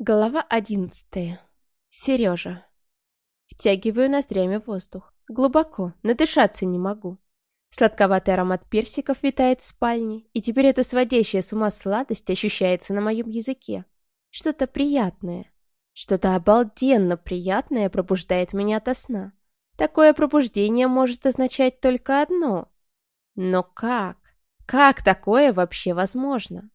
Глава одиннадцатая. Сережа. Втягиваю ноздрями воздух. Глубоко, надышаться не могу. Сладковатый аромат персиков витает в спальне, и теперь эта сводящая с ума сладость ощущается на моем языке. Что-то приятное. Что-то обалденно приятное пробуждает меня ото сна. Такое пробуждение может означать только одно. Но как? Как такое вообще возможно?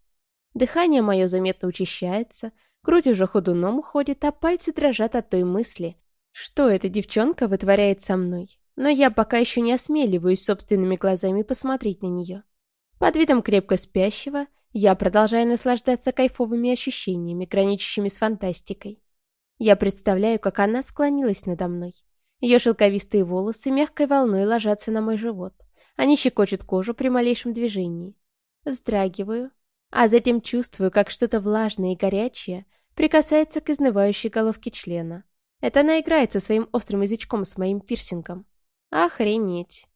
Дыхание мое заметно учащается, грудь уже ходуном уходит, а пальцы дрожат от той мысли, что эта девчонка вытворяет со мной. Но я пока еще не осмеливаюсь собственными глазами посмотреть на нее. Под видом крепко спящего я продолжаю наслаждаться кайфовыми ощущениями, граничащими с фантастикой. Я представляю, как она склонилась надо мной. Ее шелковистые волосы мягкой волной ложатся на мой живот. Они щекочут кожу при малейшем движении. Вздрагиваю, а затем чувствую, как что-то влажное и горячее прикасается к изнывающей головке члена. Это она играет со своим острым язычком с моим пирсингом. Охренеть.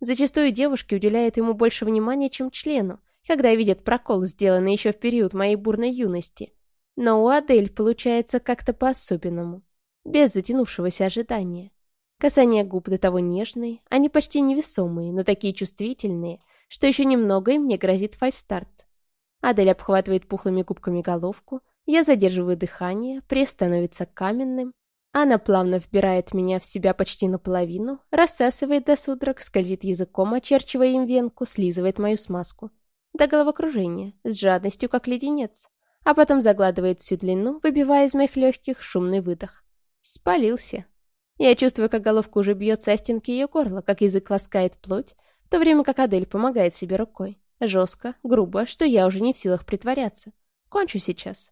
Зачастую девушки уделяют ему больше внимания, чем члену, когда видят прокол, сделанный еще в период моей бурной юности. Но у Адель получается как-то по-особенному, без затянувшегося ожидания. Касания губ до того нежные, они почти невесомые, но такие чувствительные, что еще немного и мне грозит фальстарт. Адель обхватывает пухлыми губками головку, я задерживаю дыхание, пресс становится каменным. Она плавно вбирает меня в себя почти наполовину, рассасывает до судорог, скользит языком, очерчивая им венку, слизывает мою смазку. До головокружения, с жадностью, как леденец. А потом загладывает всю длину, выбивая из моих легких шумный выдох. Спалился. Я чувствую, как головка уже бьется о стенки ее горла, как язык ласкает плоть, в то время как Адель помогает себе рукой. Жестко, грубо, что я уже не в силах притворяться. Кончу сейчас.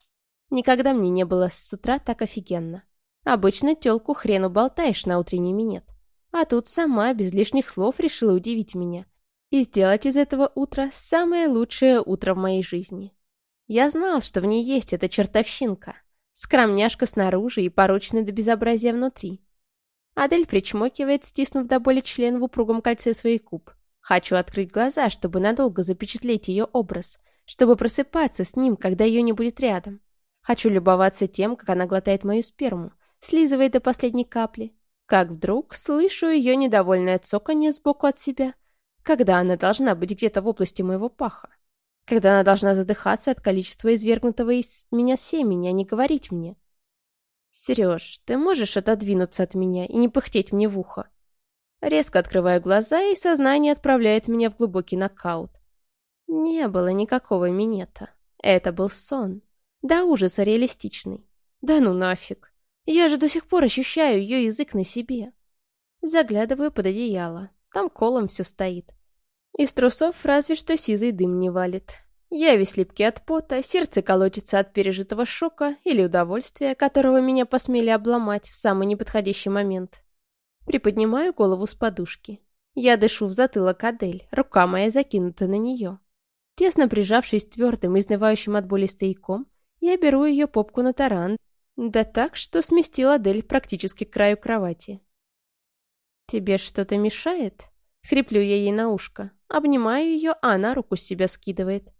Никогда мне не было с утра так офигенно. Обычно тёлку хрену болтаешь на утренний минет. А тут сама, без лишних слов, решила удивить меня. И сделать из этого утра самое лучшее утро в моей жизни. Я знал, что в ней есть эта чертовщинка. Скромняшка снаружи и порочная до безобразия внутри. Адель причмокивает, стиснув до боли член в упругом кольце своих губ. Хочу открыть глаза, чтобы надолго запечатлеть ее образ, чтобы просыпаться с ним, когда ее не будет рядом. Хочу любоваться тем, как она глотает мою сперму, слизывает до последней капли. Как вдруг слышу ее недовольное цоканье сбоку от себя, когда она должна быть где-то в области моего паха. Когда она должна задыхаться от количества извергнутого из меня семени, а не говорить мне. «Сереж, ты можешь отодвинуться от меня и не пыхтеть мне в ухо?» Резко открываю глаза, и сознание отправляет меня в глубокий нокаут. Не было никакого минета. Это был сон. До ужаса реалистичный. Да ну нафиг. Я же до сих пор ощущаю ее язык на себе. Заглядываю под одеяло. Там колом все стоит. Из трусов разве что сизый дым не валит. Я весь липкий от пота, сердце колотится от пережитого шока или удовольствия, которого меня посмели обломать в самый неподходящий момент. Приподнимаю голову с подушки. Я дышу в затылок Адель, рука моя закинута на нее. Тесно прижавшись твердым, изнывающим от боли стояком, я беру ее попку на таран, да так, что сместил Адель практически к краю кровати. «Тебе что-то мешает?» Хриплю я ей на ушко. Обнимаю ее, а она руку с себя скидывает.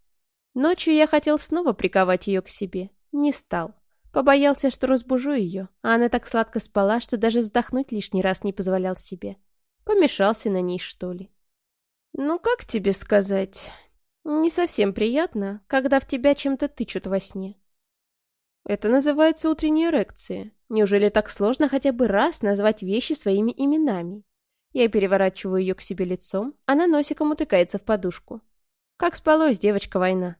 Ночью я хотел снова приковать ее к себе. Не стал. Побоялся, что разбужу ее, а она так сладко спала, что даже вздохнуть лишний раз не позволял себе. Помешался на ней, что ли. Ну, как тебе сказать? Не совсем приятно, когда в тебя чем-то тычут во сне. Это называется утренняя эрекция. Неужели так сложно хотя бы раз назвать вещи своими именами? Я переворачиваю ее к себе лицом, она носиком утыкается в подушку. Как спалось, девочка, война?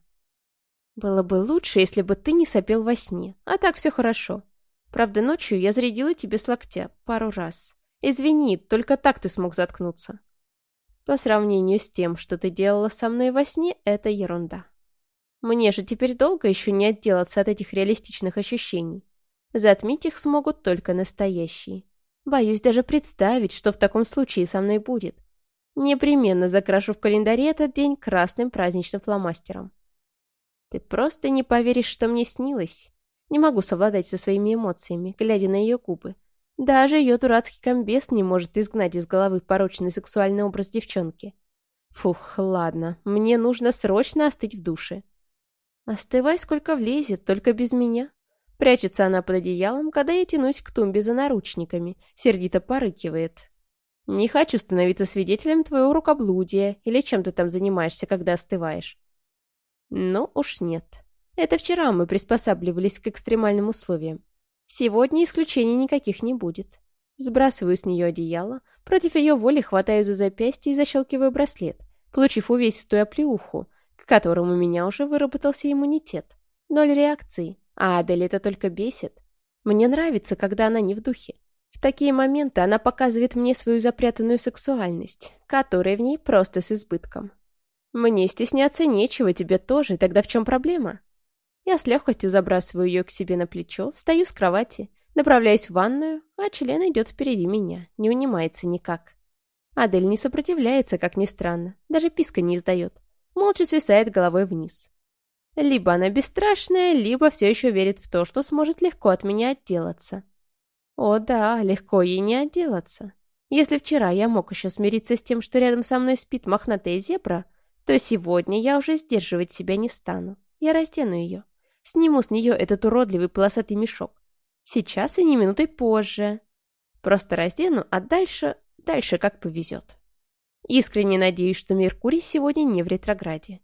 Было бы лучше, если бы ты не сопел во сне. А так все хорошо. Правда, ночью я зарядила тебе с локтя пару раз. Извини, только так ты смог заткнуться. По сравнению с тем, что ты делала со мной во сне, это ерунда. Мне же теперь долго еще не отделаться от этих реалистичных ощущений. Затмить их смогут только настоящие. Боюсь даже представить, что в таком случае со мной будет. Непременно закрашу в календаре этот день красным праздничным фломастером. Ты просто не поверишь, что мне снилось. Не могу совладать со своими эмоциями, глядя на ее губы. Даже ее дурацкий комбез не может изгнать из головы порочный сексуальный образ девчонки. Фух, ладно, мне нужно срочно остыть в душе. Остывай, сколько влезет, только без меня. Прячется она под одеялом, когда я тянусь к тумбе за наручниками, сердито порыкивает. «Не хочу становиться свидетелем твоего рукоблудия или чем ты там занимаешься, когда остываешь». «Ну уж нет. Это вчера мы приспосабливались к экстремальным условиям. Сегодня исключений никаких не будет. Сбрасываю с нее одеяло, против ее воли хватаю за запястье и защелкиваю браслет, получив увесистую оплеуху, к которому у меня уже выработался иммунитет. Ноль реакции, а Адель это только бесит. Мне нравится, когда она не в духе. В такие моменты она показывает мне свою запрятанную сексуальность, которая в ней просто с избытком. Мне стесняться нечего, тебе тоже, тогда в чем проблема? Я с легкостью забрасываю ее к себе на плечо, встаю с кровати, направляюсь в ванную, а член идет впереди меня, не унимается никак. Адель не сопротивляется, как ни странно, даже писка не издает, молча свисает головой вниз. Либо она бесстрашная, либо все еще верит в то, что сможет легко от меня отделаться. О да, легко ей не отделаться. Если вчера я мог еще смириться с тем, что рядом со мной спит мохнатая зебра, то сегодня я уже сдерживать себя не стану. Я раздену ее. Сниму с нее этот уродливый полосатый мешок. Сейчас и не минутой позже. Просто раздену, а дальше... дальше как повезет. Искренне надеюсь, что Меркурий сегодня не в ретрограде.